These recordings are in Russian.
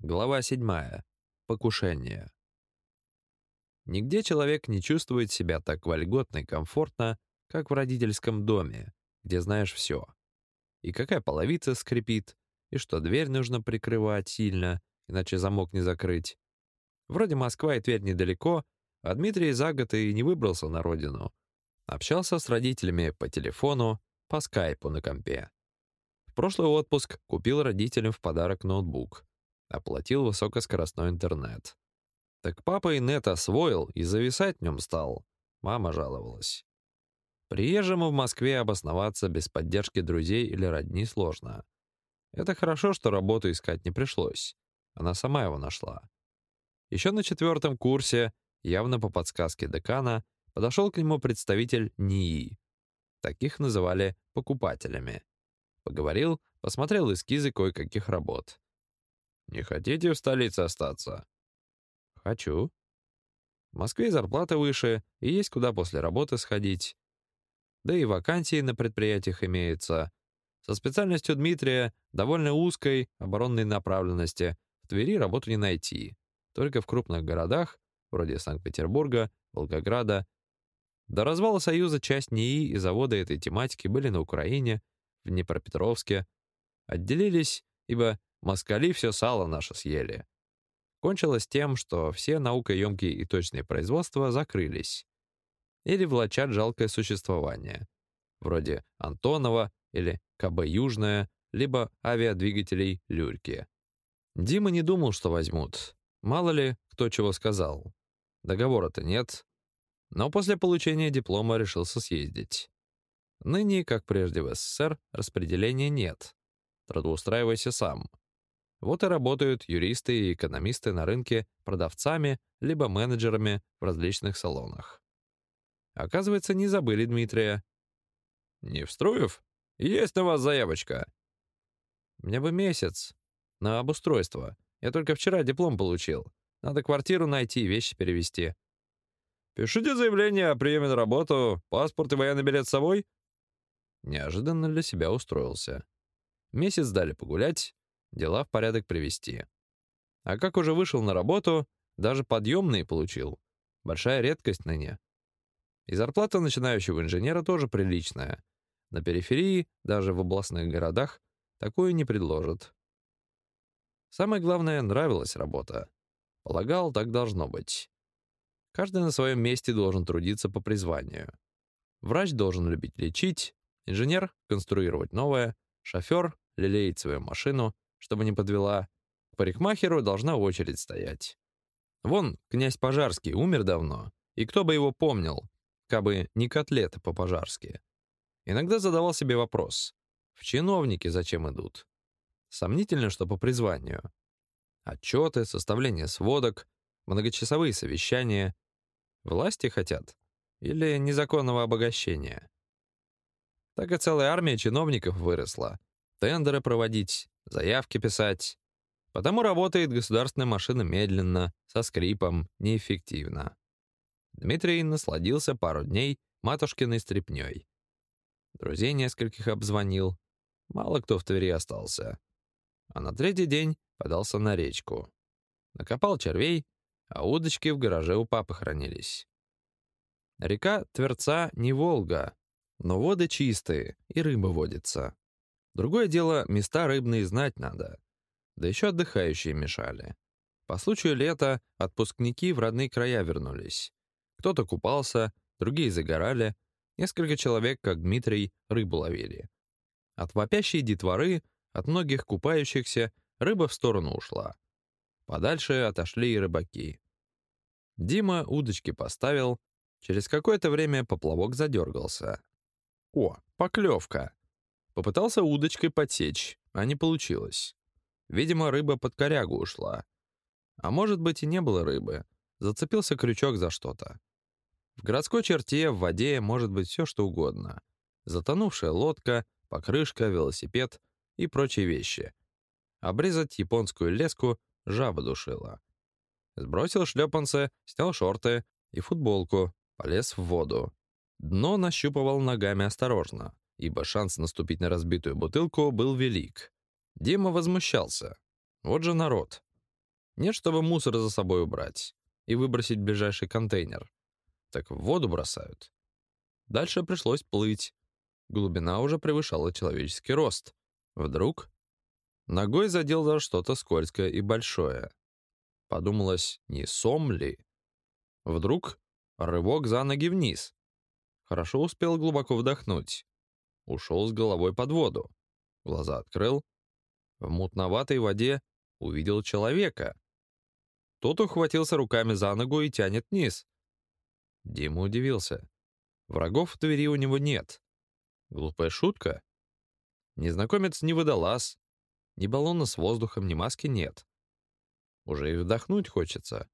Глава 7. Покушение. Нигде человек не чувствует себя так вольготно и комфортно, как в родительском доме, где знаешь все. И какая половица скрипит, и что дверь нужно прикрывать сильно, иначе замок не закрыть. Вроде Москва и Тверь недалеко, а Дмитрий за год и не выбрался на родину. Общался с родителями по телефону, по скайпу на компе. В прошлый отпуск купил родителям в подарок ноутбук — Оплатил высокоскоростной интернет. Так папа и нет освоил и зависать в нем стал. Мама жаловалась. Приезжему в Москве обосноваться без поддержки друзей или родни сложно. Это хорошо, что работу искать не пришлось. Она сама его нашла. Еще на четвертом курсе, явно по подсказке декана, подошел к нему представитель НИИ. Таких называли покупателями. Поговорил, посмотрел эскизы кое-каких работ. Не хотите в столице остаться? Хочу. В Москве зарплата выше, и есть куда после работы сходить. Да и вакансии на предприятиях имеются. Со специальностью Дмитрия, довольно узкой, оборонной направленности, в Твери работу не найти. Только в крупных городах, вроде Санкт-Петербурга, Волгограда. До развала Союза часть НИИ и заводы этой тематики были на Украине, в Днепропетровске. Отделились, ибо Москали все сало наше съели. Кончилось тем, что все наукоемкие и точные производства закрылись. Или влачат жалкое существование. Вроде Антонова или КБ «Южная», либо авиадвигателей «Люрьки». Дима не думал, что возьмут. Мало ли, кто чего сказал. Договора-то нет. Но после получения диплома решился съездить. Ныне, как прежде в СССР, распределения нет. Трудоустраивайся сам. Вот и работают юристы и экономисты на рынке продавцами либо менеджерами в различных салонах. Оказывается, не забыли Дмитрия. «Невстроев? Есть на вас заявочка». «Мне бы месяц. На обустройство. Я только вчера диплом получил. Надо квартиру найти, вещи перевезти». «Пишите заявление о приеме на работу, паспорт и военный билет с собой?» Неожиданно для себя устроился. Месяц дали погулять, дела в порядок привести. А как уже вышел на работу, даже подъемные получил. Большая редкость ныне. И зарплата начинающего инженера тоже приличная. На периферии, даже в областных городах, такую не предложат. Самое главное, нравилась работа. Полагал, так должно быть. Каждый на своем месте должен трудиться по призванию. Врач должен любить лечить, инженер — конструировать новое, шофер — лелеять свою машину, чтобы не подвела. К парикмахеру должна очередь стоять. Вон, князь Пожарский умер давно, и кто бы его помнил, кабы не котлеты по-пожарски. Иногда задавал себе вопрос, в чиновники зачем идут? Сомнительно, что по призванию. Отчеты, составление сводок, многочасовые совещания. Власти хотят? Или незаконного обогащения? Так и целая армия чиновников выросла. Тендеры проводить, заявки писать. Потому работает государственная машина медленно, со скрипом, неэффективно. Дмитрий насладился пару дней матушкиной стряпнёй. Друзей нескольких обзвонил. Мало кто в Твери остался. А на третий день подался на речку. Накопал червей, а удочки в гараже у папы хранились. Река Тверца не Волга, но воды чистые, и рыба водится. Другое дело, места рыбные знать надо. Да еще отдыхающие мешали. По случаю лета отпускники в родные края вернулись. Кто-то купался, другие загорали, несколько человек, как Дмитрий, рыбу ловили. От вопящей детворы, от многих купающихся, рыба в сторону ушла. Подальше отошли и рыбаки. Дима удочки поставил, через какое-то время поплавок задергался. О, поклевка! Попытался удочкой подсечь, а не получилось. Видимо, рыба под корягу ушла. А может быть и не было рыбы. Зацепился крючок за что-то. В городской черте в воде может быть все что угодно. Затонувшая лодка, покрышка, велосипед и прочие вещи. Обрезать японскую леску жаба душила. Сбросил шлепанцы, снял шорты и футболку, полез в воду. Дно нащупывал ногами осторожно ибо шанс наступить на разбитую бутылку был велик. Дима возмущался. Вот же народ. Нет, чтобы мусор за собой убрать и выбросить ближайший контейнер. Так в воду бросают. Дальше пришлось плыть. Глубина уже превышала человеческий рост. Вдруг ногой задел за что-то скользкое и большое. Подумалось, не сом ли? Вдруг рывок за ноги вниз. Хорошо успел глубоко вдохнуть. Ушел с головой под воду. Глаза открыл. В мутноватой воде увидел человека. Тот ухватился руками за ногу и тянет вниз. Дима удивился. Врагов в двери у него нет. Глупая шутка? Незнакомец не водолаз. Ни баллона с воздухом, ни маски нет. Уже и вдохнуть хочется.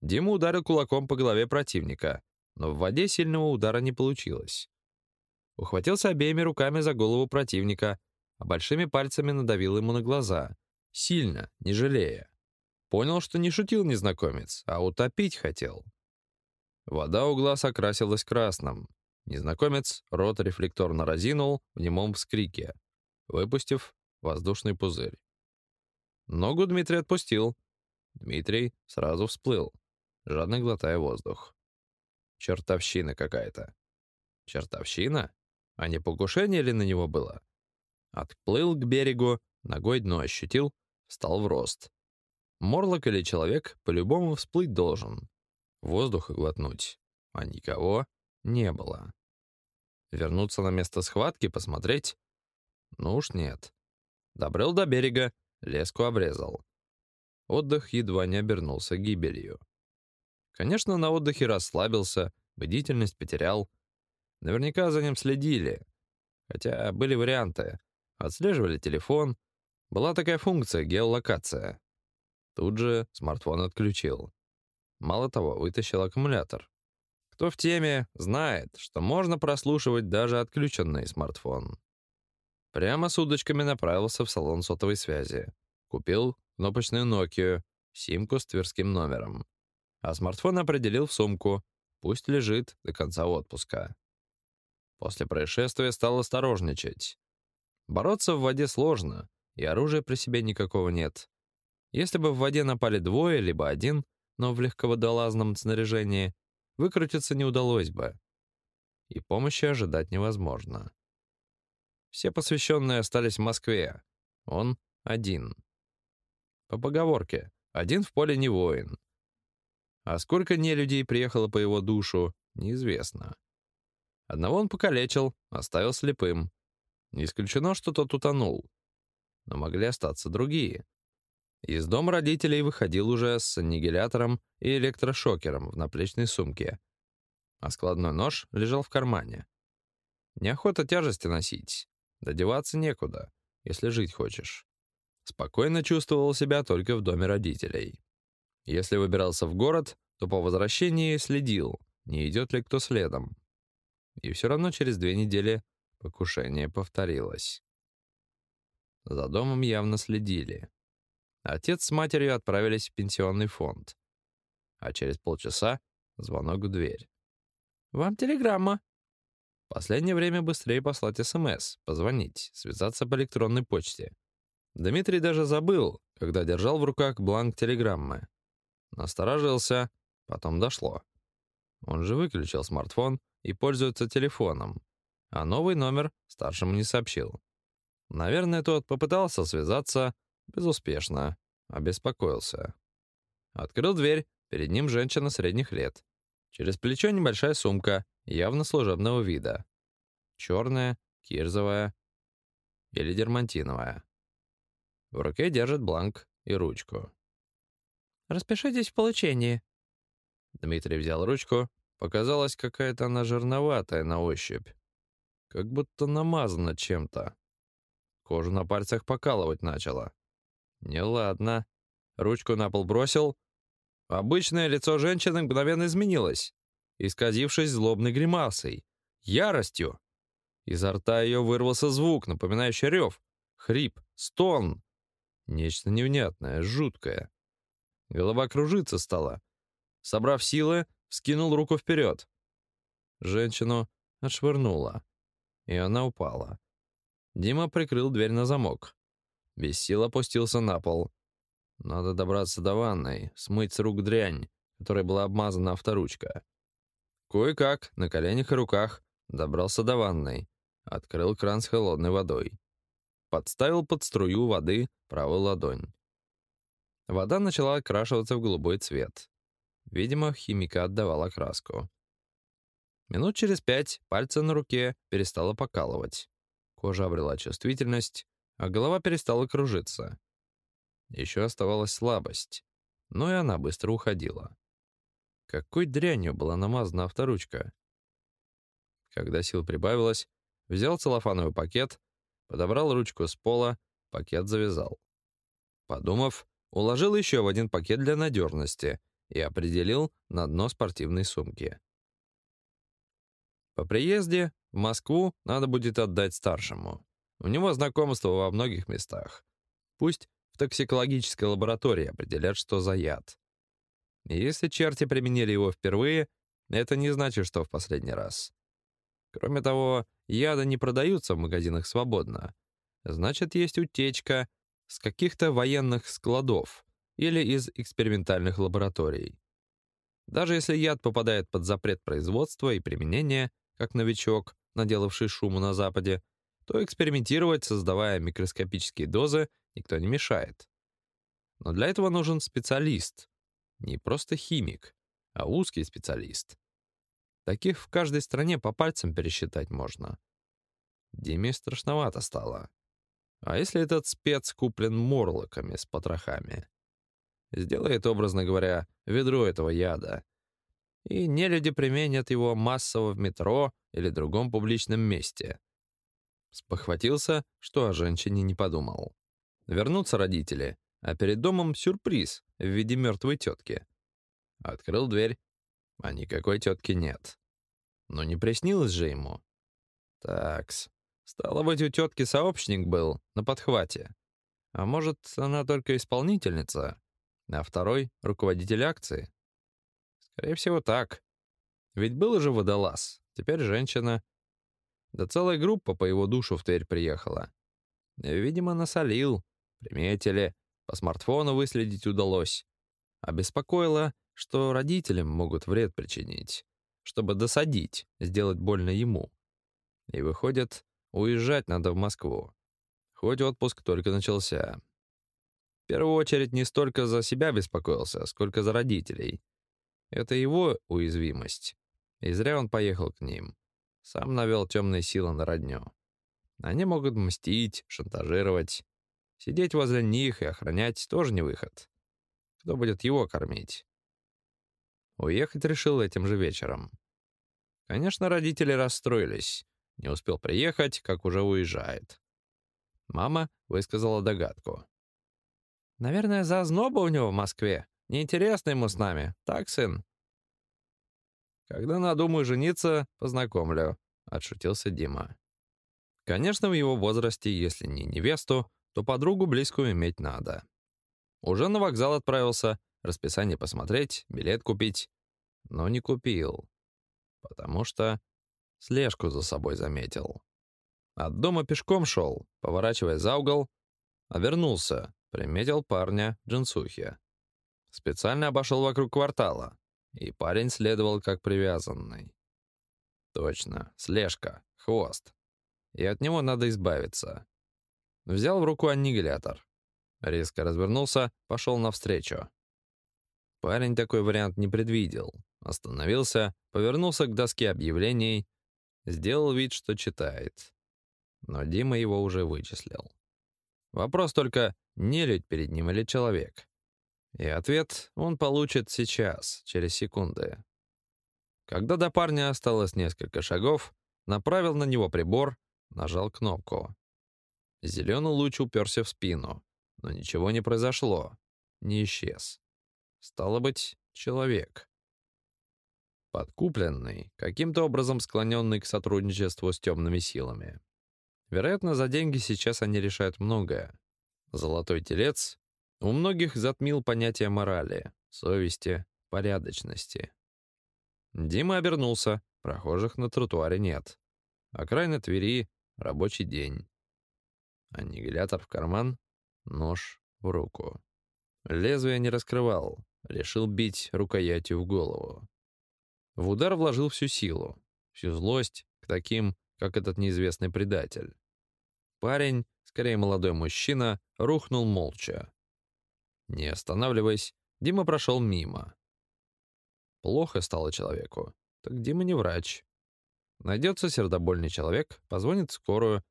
Дима ударил кулаком по голове противника, но в воде сильного удара не получилось. Ухватился обеими руками за голову противника, а большими пальцами надавил ему на глаза. Сильно, не жалея. Понял, что не шутил незнакомец, а утопить хотел. Вода у глаз окрасилась красным. Незнакомец рот рефлекторно разинул в немом вскрике, выпустив воздушный пузырь. Ногу Дмитрий отпустил. Дмитрий сразу всплыл, жадно глотая воздух. Чертовщина какая-то. Чертовщина? А не покушение ли на него было? Отплыл к берегу, ногой дно ощутил, встал в рост. Морлок или человек по-любому всплыть должен. Воздуха глотнуть. А никого не было. Вернуться на место схватки, посмотреть? Ну уж нет. Добрел до берега, леску обрезал. Отдых едва не обернулся гибелью. Конечно, на отдыхе расслабился, бдительность потерял. Наверняка за ним следили. Хотя были варианты. Отслеживали телефон. Была такая функция — геолокация. Тут же смартфон отключил. Мало того, вытащил аккумулятор. Кто в теме, знает, что можно прослушивать даже отключенный смартфон. Прямо с удочками направился в салон сотовой связи. Купил кнопочную Nokia, симку с тверским номером. А смартфон определил в сумку. Пусть лежит до конца отпуска. После происшествия стал осторожничать. Бороться в воде сложно, и оружия при себе никакого нет. Если бы в воде напали двое, либо один, но в легководолазном снаряжении, выкрутиться не удалось бы. И помощи ожидать невозможно. Все посвященные остались в Москве. Он один. По поговорке, один в поле не воин. А сколько нелюдей приехало по его душу, неизвестно. Одного он покалечил, оставил слепым. Не исключено, что тот утонул. Но могли остаться другие. Из дома родителей выходил уже с аннигилятором и электрошокером в наплечной сумке. А складной нож лежал в кармане. Неохота тяжести носить. Додеваться некуда, если жить хочешь. Спокойно чувствовал себя только в доме родителей. Если выбирался в город, то по возвращении следил, не идет ли кто следом. И все равно через две недели покушение повторилось. За домом явно следили. Отец с матерью отправились в пенсионный фонд. А через полчаса звонок в дверь. «Вам телеграмма». Последнее время быстрее послать СМС, позвонить, связаться по электронной почте. Дмитрий даже забыл, когда держал в руках бланк телеграммы. Насторожился, потом дошло. Он же выключил смартфон и пользуется телефоном, а новый номер старшему не сообщил. Наверное, тот попытался связаться, Безуспешно. Обеспокоился. Открыл дверь. Перед ним женщина средних лет. Через плечо небольшая сумка, явно служебного вида. Черная, кирзовая или дермантиновая. В руке держит бланк и ручку. «Распишитесь в получении». Дмитрий взял ручку. Показалась какая-то она жирноватая на ощупь. Как будто намазана чем-то. Кожу на пальцах покалывать начала. Неладно. Ручку на пол бросил. Обычное лицо женщины мгновенно изменилось, исказившись злобной гримасой, яростью. Изо рта ее вырвался звук, напоминающий рев, хрип, стон. Нечто невнятное, жуткое. Голова кружиться стала. Собрав силы, вскинул руку вперед. Женщину отшвырнула, и она упала. Дима прикрыл дверь на замок. Без сил опустился на пол. Надо добраться до ванной, смыть с рук дрянь, которой была обмазана авторучка. Кое-как, на коленях и руках, добрался до ванной, открыл кран с холодной водой. Подставил под струю воды правую ладонь. Вода начала окрашиваться в голубой цвет. Видимо, химика отдавала краску. Минут через пять пальцы на руке перестало покалывать. Кожа обрела чувствительность, а голова перестала кружиться. Еще оставалась слабость, но и она быстро уходила. Какой дрянью была намазана авторучка. Когда сил прибавилось, взял целлофановый пакет, подобрал ручку с пола, пакет завязал. Подумав, уложил еще в один пакет для надежности и определил на дно спортивной сумки. По приезде в Москву надо будет отдать старшему. У него знакомство во многих местах. Пусть в токсикологической лаборатории определят, что за яд. Если черти применили его впервые, это не значит, что в последний раз. Кроме того, яды не продаются в магазинах свободно. Значит, есть утечка с каких-то военных складов или из экспериментальных лабораторий. Даже если яд попадает под запрет производства и применения, как новичок, наделавший шуму на Западе, то экспериментировать, создавая микроскопические дозы, никто не мешает. Но для этого нужен специалист. Не просто химик, а узкий специалист. Таких в каждой стране по пальцам пересчитать можно. Диме страшновато стало. А если этот спец куплен морлоками с потрохами? Сделает, образно говоря, ведро этого яда. И нелюди применят его массово в метро или другом публичном месте. Спохватился, что о женщине не подумал. Вернутся родители, а перед домом сюрприз в виде мертвой тетки. Открыл дверь, а никакой тетки нет. Но не приснилось же ему. Такс. Стало быть, у тетки сообщник был на подхвате. А может, она только исполнительница, а второй — руководитель акции? Скорее всего, так. Ведь был же водолаз, теперь женщина. Да целая группа по его душу в Тверь приехала. Видимо, насолил, приметили, по смартфону выследить удалось. Обеспокоило, что родителям могут вред причинить, чтобы досадить, сделать больно ему. И выходит, уезжать надо в Москву. Хоть отпуск только начался. В первую очередь не столько за себя беспокоился, сколько за родителей. Это его уязвимость. И зря он поехал к ним. Сам навел темные силы на родню. Они могут мстить, шантажировать. Сидеть возле них и охранять тоже не выход. Кто будет его кормить? Уехать решил этим же вечером. Конечно, родители расстроились. Не успел приехать, как уже уезжает. Мама высказала догадку. «Наверное, за зноба у него в Москве. Неинтересно ему с нами. Так, сын?» «Когда надумаю жениться, познакомлю», — отшутился Дима. Конечно, в его возрасте, если не невесту, то подругу близкую иметь надо. Уже на вокзал отправился, расписание посмотреть, билет купить. Но не купил, потому что слежку за собой заметил. От дома пешком шел, поворачивая за угол, а вернулся, приметил парня джинсухи. Специально обошел вокруг квартала, и парень следовал как привязанный. Точно, слежка, хвост. И от него надо избавиться. Взял в руку аннигилятор. Резко развернулся, пошел навстречу. Парень такой вариант не предвидел. Остановился, повернулся к доске объявлений, сделал вид, что читает. Но Дима его уже вычислил. Вопрос только, нелюдь перед ним или человек. И ответ он получит сейчас, через секунды. Когда до парня осталось несколько шагов, направил на него прибор, нажал кнопку. Зеленый луч уперся в спину, но ничего не произошло, не исчез. Стало быть, человек. Подкупленный, каким-то образом склоненный к сотрудничеству с темными силами. Вероятно, за деньги сейчас они решают многое. Золотой телец у многих затмил понятие морали, совести, порядочности. Дима обернулся, прохожих на тротуаре нет. Окраина Твери, рабочий день. Аннигилятор в карман, нож в руку. Лезвие не раскрывал, решил бить рукоятью в голову. В удар вложил всю силу, всю злость к таким, как этот неизвестный предатель. Парень, скорее молодой мужчина, рухнул молча. Не останавливаясь, Дима прошел мимо. Плохо стало человеку. Так Дима не врач. Найдется сердобольный человек, позвонит скорую.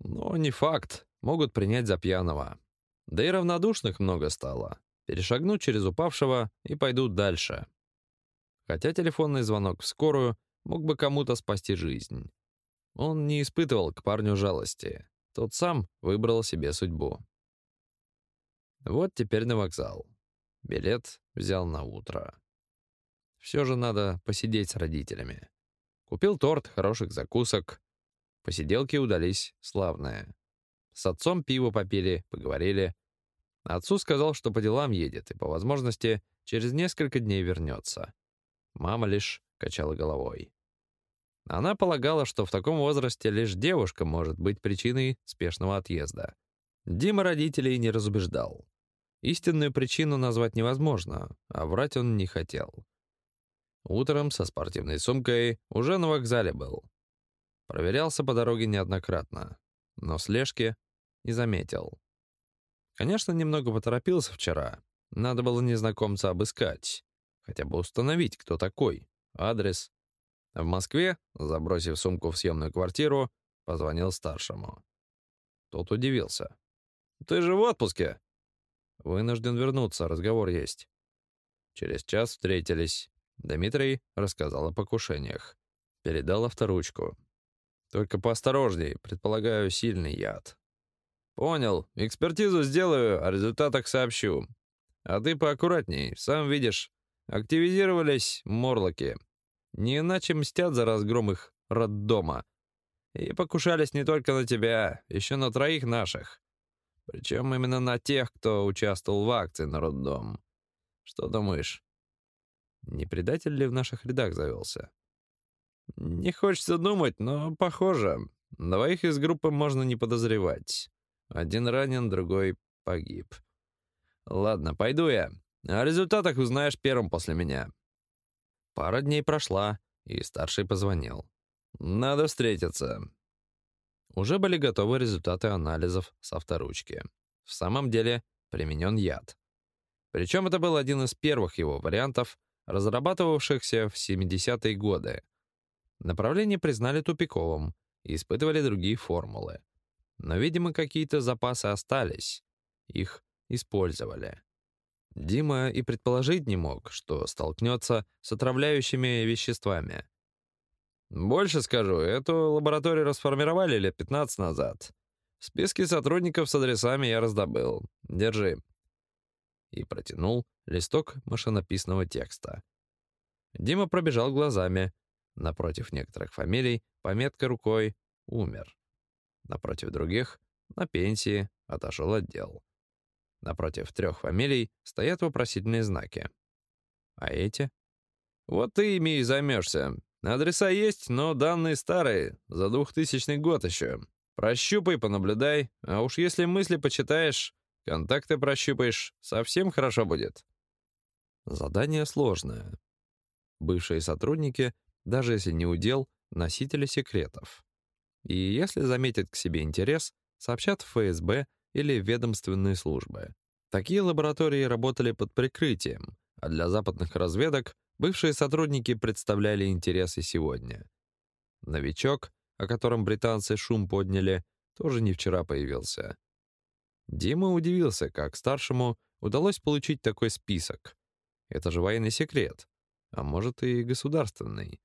Но не факт, могут принять за пьяного. Да и равнодушных много стало. Перешагнут через упавшего и пойдут дальше. Хотя телефонный звонок в скорую мог бы кому-то спасти жизнь. Он не испытывал к парню жалости. Тот сам выбрал себе судьбу. Вот теперь на вокзал. Билет взял на утро. Все же надо посидеть с родителями. Купил торт, хороших закусок. Посиделки удались славные. С отцом пиво попили, поговорили. Отцу сказал, что по делам едет и, по возможности, через несколько дней вернется. Мама лишь качала головой. Она полагала, что в таком возрасте лишь девушка может быть причиной спешного отъезда. Дима родителей не разубеждал. Истинную причину назвать невозможно, а врать он не хотел. Утром со спортивной сумкой уже на вокзале был. Проверялся по дороге неоднократно, но слежки не заметил. Конечно, немного поторопился вчера. Надо было незнакомца обыскать, хотя бы установить, кто такой, адрес. В Москве, забросив сумку в съемную квартиру, позвонил старшему. Тот удивился. «Ты же в отпуске?» «Вынужден вернуться, разговор есть». Через час встретились. Дмитрий рассказал о покушениях. Передал авторучку. «Только поосторожней, предполагаю, сильный яд». «Понял. Экспертизу сделаю, о результатах сообщу. А ты поаккуратней, сам видишь. Активизировались морлоки. Не иначе мстят за разгром их роддома. И покушались не только на тебя, еще на троих наших. Причем именно на тех, кто участвовал в акции на роддом. Что думаешь, не предатель ли в наших рядах завелся? Не хочется думать, но похоже. Двоих из группы можно не подозревать. Один ранен, другой погиб. Ладно, пойду я. О результатах узнаешь первым после меня. Пара дней прошла, и старший позвонил. Надо встретиться. Уже были готовы результаты анализов с авторучки. В самом деле применен яд. Причем это был один из первых его вариантов, разрабатывавшихся в 70-е годы. Направление признали тупиковым и испытывали другие формулы. Но, видимо, какие-то запасы остались. Их использовали. Дима и предположить не мог, что столкнется с отравляющими веществами. Больше скажу, эту лабораторию расформировали лет 15 назад. Списки сотрудников с адресами я раздобыл. Держи и протянул листок машинописного текста. Дима пробежал глазами. Напротив некоторых фамилий пометка рукой «Умер». Напротив других «На пенсии», отошел отдел. Напротив трех фамилий стоят вопросительные знаки. А эти? Вот ты ими и займешься. Адреса есть, но данные старые, за двухтысячный год еще. Прощупай, понаблюдай, а уж если мысли почитаешь, Контакты прощупаешь, совсем хорошо будет. Задание сложное. Бывшие сотрудники, даже если не удел, носители секретов. И если заметят к себе интерес, сообщат в ФСБ или ведомственные службы. Такие лаборатории работали под прикрытием, а для западных разведок бывшие сотрудники представляли интересы сегодня. Новичок, о котором британцы шум подняли, тоже не вчера появился. Дима удивился, как старшему удалось получить такой список. Это же военный секрет, а может и государственный.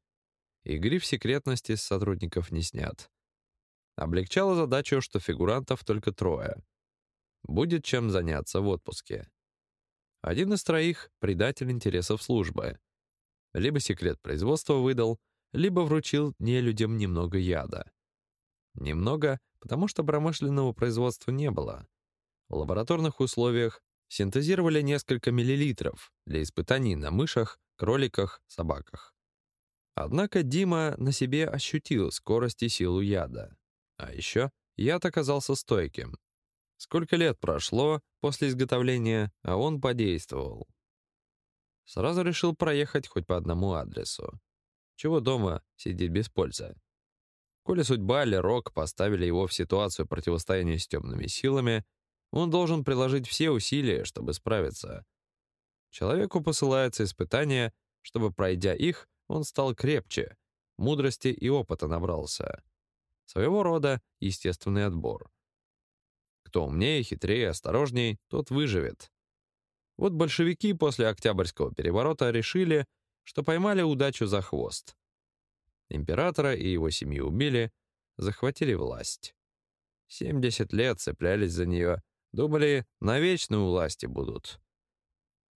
И гриф секретности с сотрудников не снят. Облегчало задачу, что фигурантов только трое. Будет чем заняться в отпуске. Один из троих — предатель интересов службы. Либо секрет производства выдал, либо вручил нелюдям немного яда. Немного, потому что промышленного производства не было. В лабораторных условиях синтезировали несколько миллилитров для испытаний на мышах, кроликах, собаках. Однако Дима на себе ощутил скорость и силу яда. А еще яд оказался стойким. Сколько лет прошло после изготовления, а он подействовал. Сразу решил проехать хоть по одному адресу. Чего дома сидеть без пользы? Коли судьба или рок поставили его в ситуацию противостояния с темными силами, он должен приложить все усилия, чтобы справиться. Человеку посылается испытание, чтобы, пройдя их, он стал крепче, мудрости и опыта набрался. Своего рода естественный отбор. Кто умнее, хитрее, осторожней, тот выживет. Вот большевики после Октябрьского переворота решили, что поймали удачу за хвост. Императора и его семью убили, захватили власть. 70 лет цеплялись за нее, думали, на вечной власти будут.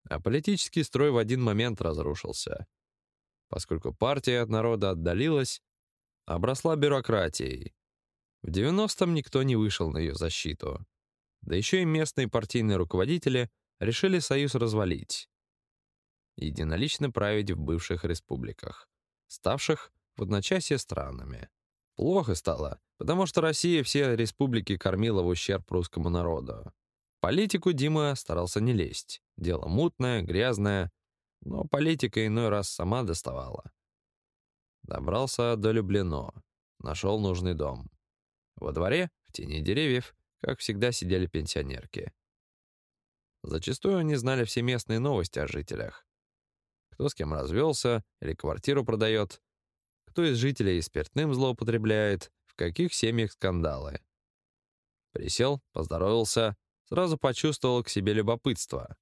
А политический строй в один момент разрушился. Поскольку партия от народа отдалилась, обросла бюрократией, в 90-м никто не вышел на ее защиту. Да еще и местные партийные руководители решили союз развалить. Единолично править в бывших республиках, ставших в одночасье странами. Плохо стало, потому что Россия все республики кормила в ущерб русскому народу. Политику Дима старался не лезть. Дело мутное, грязное, но политика иной раз сама доставала. Добрался до Люблино, нашел нужный дом. Во дворе, в тени деревьев, как всегда, сидели пенсионерки. Зачастую они знали все местные новости о жителях. Кто с кем развелся или квартиру продает, кто из жителей спиртным злоупотребляет, в каких семьях скандалы. Присел, поздоровался, сразу почувствовал к себе любопытство.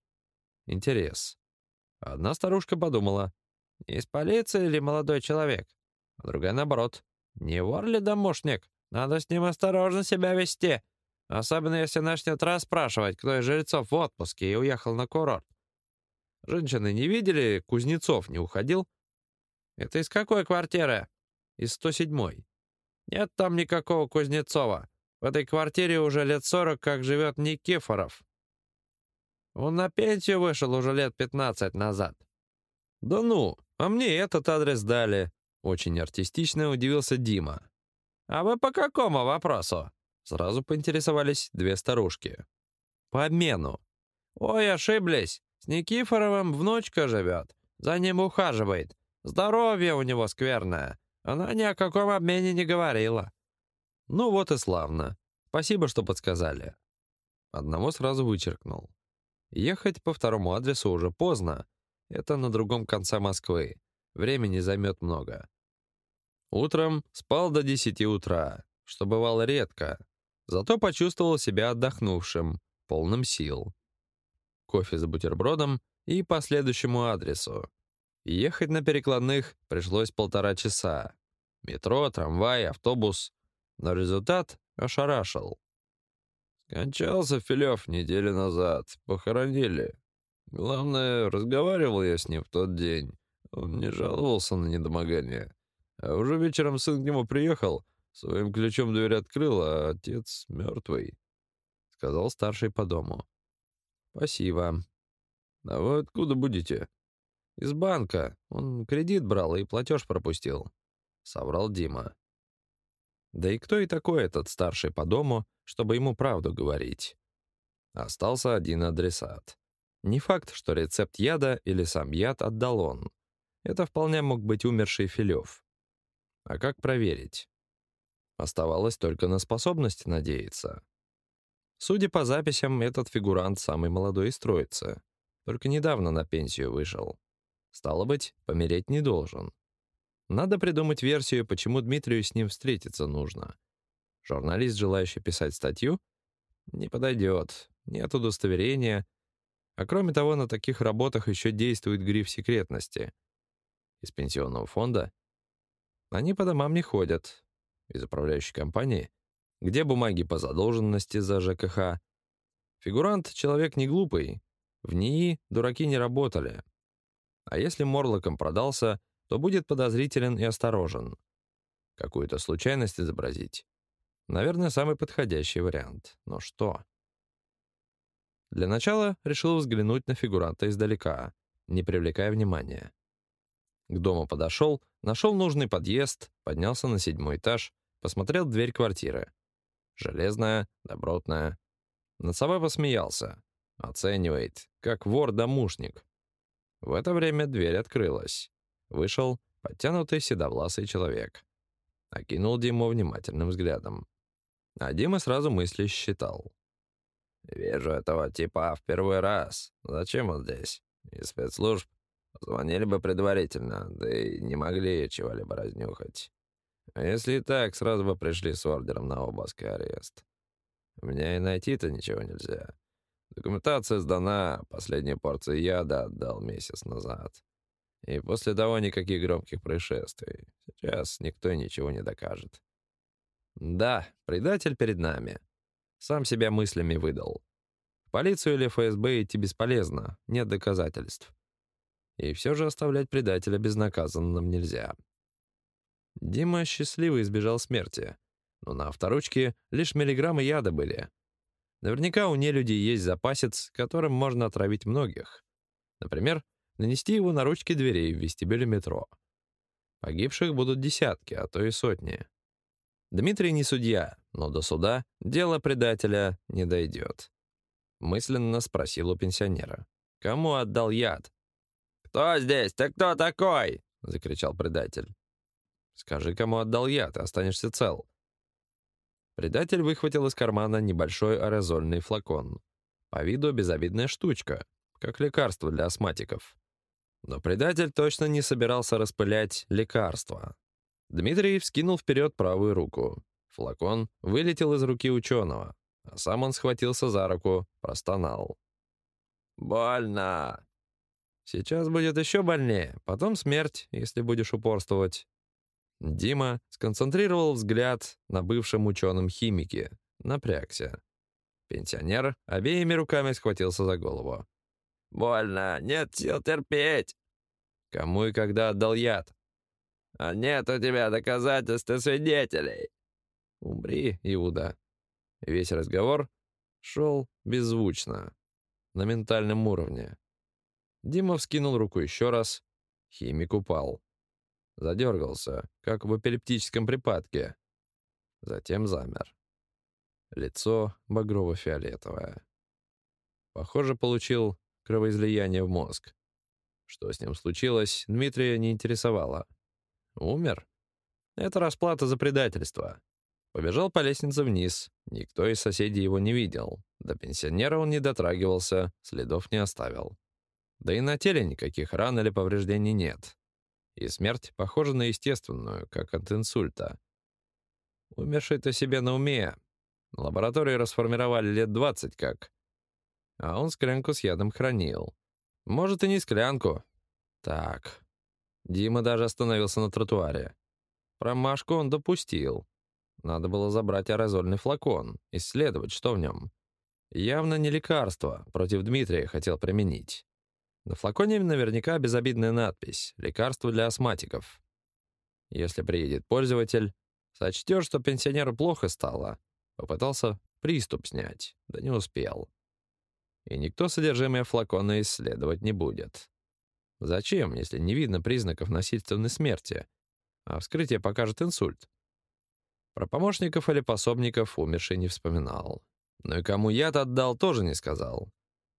Интерес. Одна старушка подумала, из полиции или молодой человек? А другая, наоборот, не вор ли домушник? Надо с ним осторожно себя вести. Особенно если начнет расспрашивать, кто из жильцов в отпуске и уехал на курорт. Женщины не видели, Кузнецов не уходил. Это из какой квартиры? Из 107-й. Нет там никакого Кузнецова. В этой квартире уже лет 40 как живет Никифоров. Он на пенсию вышел уже лет 15 назад. Да ну, а мне этот адрес дали. Очень артистично удивился Дима. «А вы по какому вопросу?» Сразу поинтересовались две старушки. «По обмену». «Ой, ошиблись. С Никифоровым внучка живет. За ним ухаживает. Здоровье у него скверное. Она ни о каком обмене не говорила». «Ну вот и славно. Спасибо, что подсказали». Одного сразу вычеркнул. Ехать по второму адресу уже поздно. Это на другом конце Москвы. Времени займет много. Утром спал до 10 утра, что бывало редко, зато почувствовал себя отдохнувшим, полным сил. Кофе за бутербродом и по следующему адресу. Ехать на перекладных пришлось полтора часа. Метро, трамвай, автобус. Но результат ошарашил. Скончался Филев неделю назад. Похоронили. Главное, разговаривал я с ним в тот день. Он не жаловался на недомогание. А уже вечером сын к нему приехал, своим ключом дверь открыл, а отец мертвый», — сказал старший по дому. «Спасибо. А вы откуда будете?» «Из банка. Он кредит брал и платеж пропустил», — соврал Дима. Да и кто и такой этот старший по дому, чтобы ему правду говорить? Остался один адресат. Не факт, что рецепт яда или сам яд отдал он. Это вполне мог быть умерший Филев. А как проверить? Оставалось только на способность надеяться. Судя по записям, этот фигурант самый молодой из троицы. Только недавно на пенсию вышел. Стало быть, помереть не должен. Надо придумать версию, почему Дмитрию с ним встретиться нужно. Журналист, желающий писать статью? Не подойдет. Нет удостоверения. А кроме того, на таких работах еще действует гриф секретности. Из пенсионного фонда они по домам не ходят. Из управляющей компании. Где бумаги по задолженности за ЖКХ? Фигурант — человек не глупый. В НИИ дураки не работали. А если Морлоком продался, то будет подозрителен и осторожен. Какую-то случайность изобразить. Наверное, самый подходящий вариант. Но что? Для начала решил взглянуть на фигуранта издалека, не привлекая внимания. К дому подошел, нашел нужный подъезд, поднялся на седьмой этаж, посмотрел дверь квартиры. Железная, добротная. Над собой посмеялся. Оценивает, как вор-домушник. В это время дверь открылась. Вышел подтянутый седовласый человек. Окинул Диму внимательным взглядом. А Дима сразу мысли считал. «Вижу этого типа в первый раз. Зачем он здесь? Из спецслужб? Звонили бы предварительно, да и не могли чего-либо разнюхать. А если и так, сразу бы пришли с ордером на обыск и арест. Меня и найти-то ничего нельзя. Документация сдана, последнюю порцию яда отдал месяц назад. И после того никаких громких происшествий. Сейчас никто ничего не докажет. Да, предатель перед нами. Сам себя мыслями выдал. В полицию или ФСБ идти бесполезно, нет доказательств. И все же оставлять предателя безнаказанным нельзя. Дима счастливо избежал смерти, но на авторучке лишь миллиграммы яда были. Наверняка у нелюдей есть запасец, которым можно отравить многих. Например, нанести его на ручки дверей в вестибюле метро. Погибших будут десятки, а то и сотни. Дмитрий не судья, но до суда дело предателя не дойдет. Мысленно спросил у пенсионера. «Кому отдал яд?» «Кто здесь? Ты кто такой?» — закричал предатель. «Скажи, кому отдал яд, и останешься цел». Предатель выхватил из кармана небольшой аэрозольный флакон. По виду безобидная штучка, как лекарство для астматиков. Но предатель точно не собирался распылять лекарства. Дмитрий вскинул вперед правую руку. Флакон вылетел из руки ученого, а сам он схватился за руку, простонал. «Больно!» Сейчас будет еще больнее, потом смерть, если будешь упорствовать. Дима сконцентрировал взгляд на бывшем ученом химике, напрягся. Пенсионер обеими руками схватился за голову. «Больно, нет сил терпеть!» «Кому и когда отдал яд?» «А нет у тебя доказательств и свидетелей!» «Умри, Иуда!» Весь разговор шел беззвучно, на ментальном уровне. Дима вскинул руку еще раз. Химик упал. Задергался, как в эпилептическом припадке. Затем замер. Лицо багрово-фиолетовое. Похоже, получил кровоизлияние в мозг. Что с ним случилось, Дмитрия не интересовало. Умер? Это расплата за предательство. Побежал по лестнице вниз. Никто из соседей его не видел. До пенсионера он не дотрагивался, следов не оставил. Да и на теле никаких ран или повреждений нет. И смерть похожа на естественную, как от инсульта. Умерший-то себе на уме. Лаборатории расформировали лет двадцать как. А он склянку с ядом хранил. Может, и не склянку. Так. Дима даже остановился на тротуаре. Промашку он допустил. Надо было забрать аэрозольный флакон, исследовать, что в нем. Явно не лекарство, против Дмитрия хотел применить. На флаконе наверняка безобидная надпись «Лекарство для астматиков». Если приедет пользователь, сочтет, что пенсионеру плохо стало, попытался приступ снять, да не успел. И никто содержимое флакона исследовать не будет. Зачем, если не видно признаков насильственной смерти, а вскрытие покажет инсульт? Про помощников или пособников умерший не вспоминал. Но и кому яд отдал, тоже не сказал.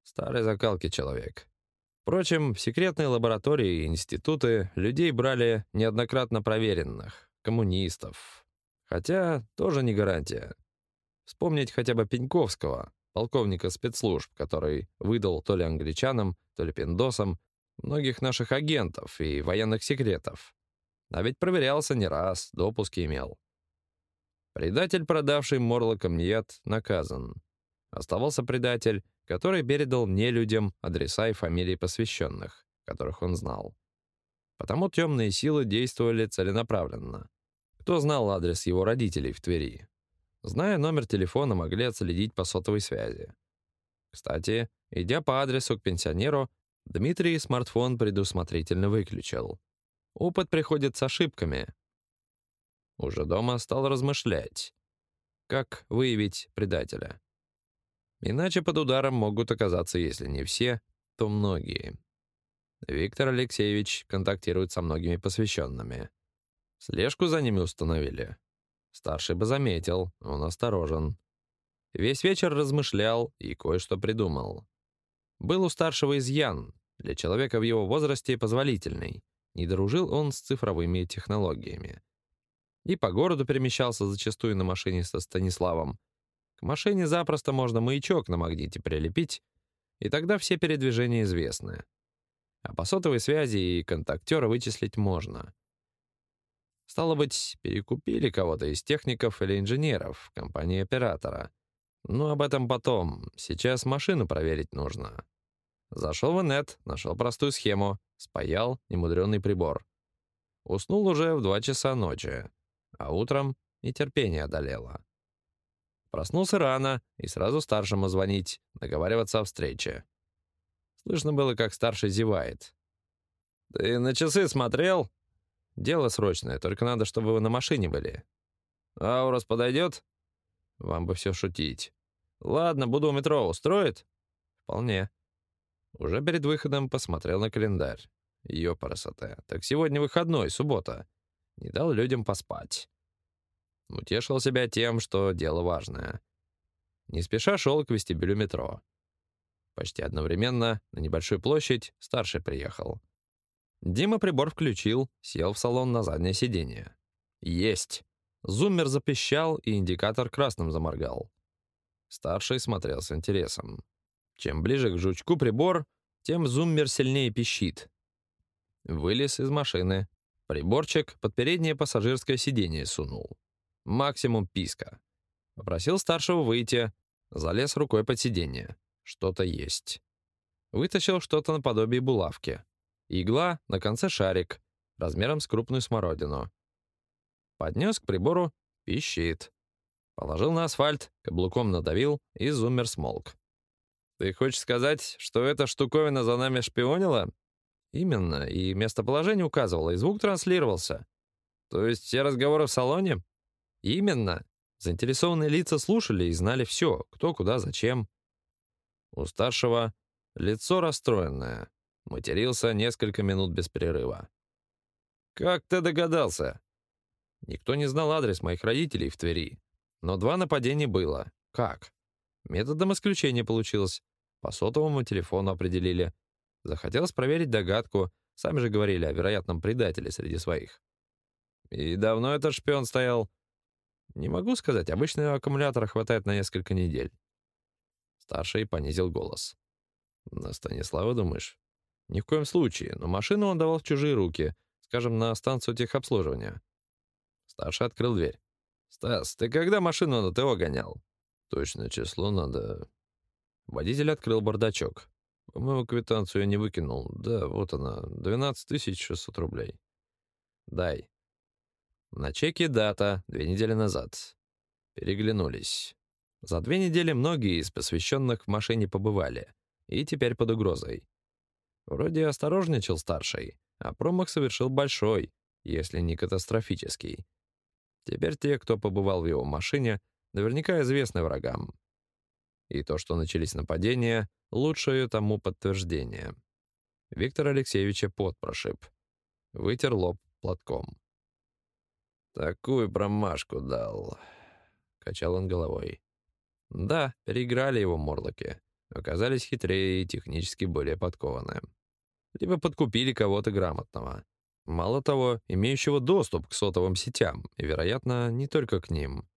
Старой закалки человек. Впрочем, в секретные лаборатории и институты людей брали неоднократно проверенных, коммунистов. Хотя тоже не гарантия. Вспомнить хотя бы Пеньковского, полковника спецслужб, который выдал то ли англичанам, то ли пиндосам многих наших агентов и военных секретов. А ведь проверялся не раз, допуски имел. Предатель, продавший Морлоком яд, наказан. Оставался предатель, который передал мне людям адреса и фамилии посвященных, которых он знал. Потому темные силы действовали целенаправленно. Кто знал адрес его родителей в Твери? Зная номер телефона, могли отследить по сотовой связи. Кстати, идя по адресу к пенсионеру, Дмитрий смартфон предусмотрительно выключил. Опыт приходит с ошибками. Уже дома стал размышлять. Как выявить предателя? Иначе под ударом могут оказаться, если не все, то многие. Виктор Алексеевич контактирует со многими посвященными. Слежку за ними установили. Старший бы заметил, он осторожен. Весь вечер размышлял и кое-что придумал. Был у старшего изъян, для человека в его возрасте позволительный. Не дружил он с цифровыми технологиями. И по городу перемещался зачастую на машине со Станиславом. Машине запросто можно маячок на магните прилепить, и тогда все передвижения известны. А по сотовой связи и контактера вычислить можно. Стало быть, перекупили кого-то из техников или инженеров компании оператора. Ну, об этом потом. Сейчас машину проверить нужно. Зашел в инет, нашел простую схему, спаял немудренный прибор. Уснул уже в два часа ночи, а утром и терпение одолело. Проснулся рано и сразу старшему звонить, договариваться о встрече. Слышно было, как старший зевает. «Ты на часы смотрел?» «Дело срочное, только надо, чтобы вы на машине были». «Аурос подойдет?» «Вам бы все шутить». «Ладно, буду у метро. Устроит?» «Вполне». Уже перед выходом посмотрел на календарь. Ёпарасоте. Так сегодня выходной, суббота. Не дал людям поспать. Утешил себя тем, что дело важное. Не спеша шел к вестибюлю метро. Почти одновременно на небольшую площадь старший приехал. Дима прибор включил, сел в салон на заднее сиденье. Есть. Зуммер запищал, и индикатор красным заморгал. Старший смотрел с интересом. Чем ближе к жучку прибор, тем зуммер сильнее пищит. Вылез из машины. Приборчик под переднее пассажирское сиденье сунул. Максимум писка. Попросил старшего выйти. Залез рукой под сиденье. Что-то есть. Вытащил что-то наподобие булавки. Игла, на конце шарик, размером с крупную смородину. Поднес к прибору, пищит. Положил на асфальт, каблуком надавил, и зуммер смолк. Ты хочешь сказать, что эта штуковина за нами шпионила? Именно, и местоположение указывало, и звук транслировался. То есть все разговоры в салоне? Именно. Заинтересованные лица слушали и знали все, кто, куда, зачем. У старшего лицо расстроенное. Матерился несколько минут без перерыва. «Как ты догадался?» Никто не знал адрес моих родителей в Твери. Но два нападения было. Как? Методом исключения получилось. По сотовому телефону определили. Захотелось проверить догадку. Сами же говорили о вероятном предателе среди своих. И давно этот шпион стоял? Не могу сказать. Обычно аккумулятора хватает на несколько недель. Старший понизил голос. На Станислава думаешь? Ни в коем случае, но машину он давал в чужие руки, скажем, на станцию техобслуживания. Старший открыл дверь. «Стас, ты когда машину на ТО гонял?» Точное число надо... Водитель открыл бардачок. По-моему, квитанцию я не выкинул. Да, вот она, 12 600 рублей. Дай. На чеке дата, две недели назад. Переглянулись. За две недели многие из посвященных в машине побывали. И теперь под угрозой. Вроде осторожничал старший, а промах совершил большой, если не катастрофический. Теперь те, кто побывал в его машине, наверняка известны врагам. И то, что начались нападения, лучшее тому подтверждение. Виктор Алексеевича пот прошиб. Вытер лоб платком. «Такую промашку дал», — качал он головой. «Да, переиграли его морлоки. Оказались хитрее и технически более подкованные. Либо подкупили кого-то грамотного. Мало того, имеющего доступ к сотовым сетям, и, вероятно, не только к ним.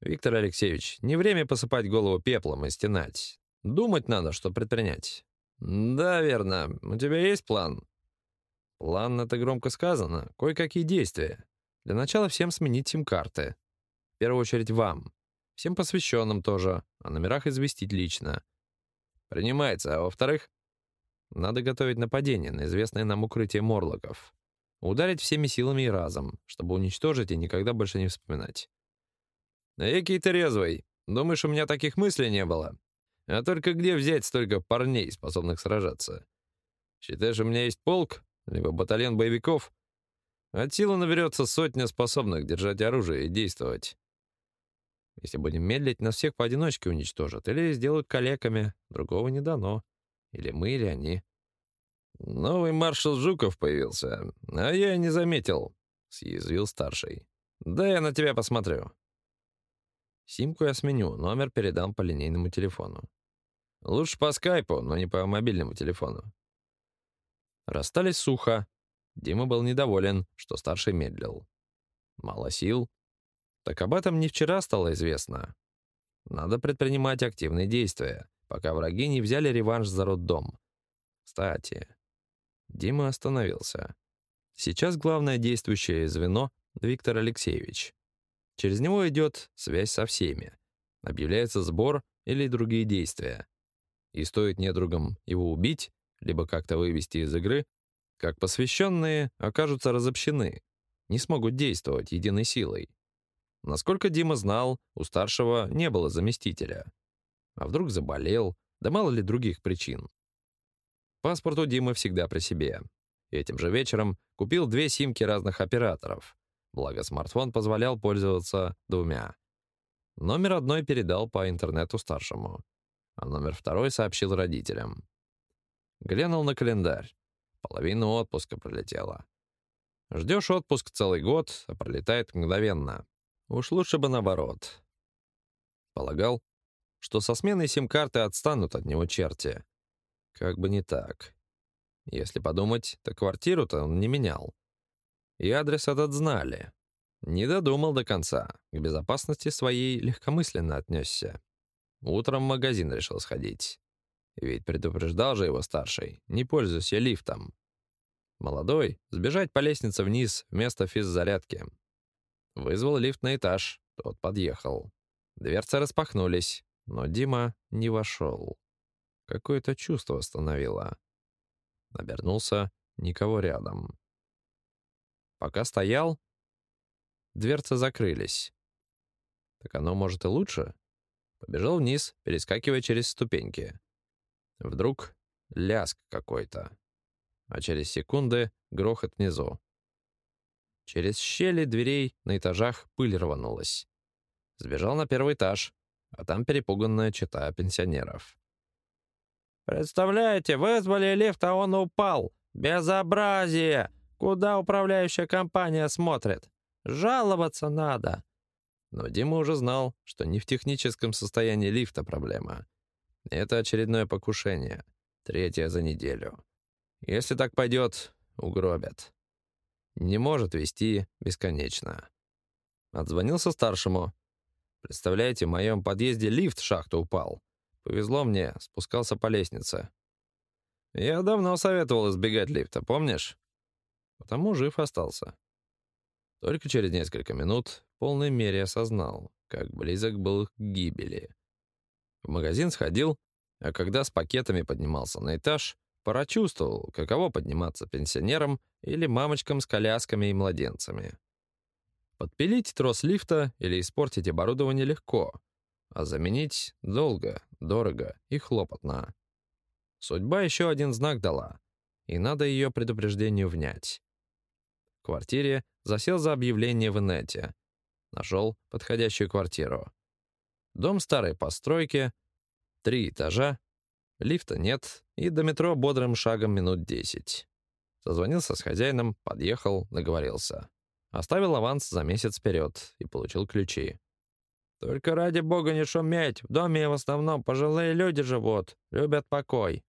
«Виктор Алексеевич, не время посыпать голову пеплом и стенать. Думать надо, что предпринять». «Да, верно. У тебя есть план?» «План — это громко сказано. Кое-какие действия. Для начала всем сменить сим-карты. В первую очередь вам. Всем посвященным тоже. О номерах известить лично. Принимается. А во-вторых, надо готовить нападение на известное нам укрытие морлоков. Ударить всеми силами и разом, чтобы уничтожить и никогда больше не вспоминать. «Экий ты резвый. Думаешь, у меня таких мыслей не было? А только где взять столько парней, способных сражаться? Считаешь, у меня есть полк, либо батальон боевиков? От силы наберется сотня способных держать оружие и действовать. Если будем медлить, нас всех поодиночке уничтожат или сделают калеками. Другого не дано. Или мы, или они. Новый маршал Жуков появился, а я не заметил, — съязвил старший. Да я на тебя посмотрю. Симку я сменю, номер передам по линейному телефону. Лучше по скайпу, но не по мобильному телефону. Расстались сухо. Дима был недоволен, что старший медлил. Мало сил. Так об этом не вчера стало известно. Надо предпринимать активные действия, пока враги не взяли реванш за роддом. Кстати, Дима остановился. Сейчас главное действующее звено — Виктор Алексеевич. Через него идет связь со всеми. Объявляется сбор или другие действия. И стоит недругам его убить, либо как-то вывести из игры, как посвященные окажутся разобщены, не смогут действовать единой силой. Насколько Дима знал, у старшего не было заместителя. А вдруг заболел, да мало ли других причин. Паспорт у Димы всегда при себе. Этим же вечером купил две симки разных операторов. Благо смартфон позволял пользоваться двумя. Номер одной передал по интернету старшему, а номер второй сообщил родителям. Глянул на календарь. Половина отпуска пролетела. Ждешь отпуск целый год, а пролетает мгновенно. Уж лучше бы наоборот. Полагал, что со сменой сим-карты отстанут от него черти. Как бы не так. Если подумать, то квартиру-то он не менял. И адрес этот знали. Не додумал до конца. К безопасности своей легкомысленно отнесся. Утром в магазин решил сходить. Ведь предупреждал же его старший, не пользуйся лифтом. Молодой, сбежать по лестнице вниз вместо физзарядки. Вызвал лифт на этаж, тот подъехал. Дверцы распахнулись, но Дима не вошел. Какое-то чувство остановило. Обернулся, никого рядом. Пока стоял, дверцы закрылись. Так оно, может, и лучше? Побежал вниз, перескакивая через ступеньки. Вдруг ляск какой-то, а через секунды грохот внизу. Через щели дверей на этажах пыль рванулась. Сбежал на первый этаж, а там перепуганная чета пенсионеров. «Представляете, вызвали лифт, а он упал! Безобразие! Куда управляющая компания смотрит? Жаловаться надо!» Но Дима уже знал, что не в техническом состоянии лифта проблема, это очередное покушение. Третье за неделю. Если так пойдет, угробят. Не может вести бесконечно. Отзвонился старшему. Представляете, в моем подъезде лифт в шахту упал. Повезло мне, спускался по лестнице. Я давно советовал избегать лифта, помнишь? Потому жив остался. Только через несколько минут в полной мере осознал, как близок был к гибели. В магазин сходил, а когда с пакетами поднимался на этаж, прочувствовал, каково подниматься пенсионерам или мамочкам с колясками и младенцами. Подпилить трос лифта или испортить оборудование легко, а заменить долго, дорого и хлопотно. Судьба еще один знак дала, и надо ее предупреждению внять. В квартире засел за объявление в инете. Нашел подходящую квартиру. Дом старой постройки, три этажа, лифта нет, и до метро бодрым шагом минут десять. Созвонился с хозяином, подъехал, договорился. Оставил аванс за месяц вперед и получил ключи. «Только ради бога не шуметь, в доме в основном пожилые люди живут, любят покой».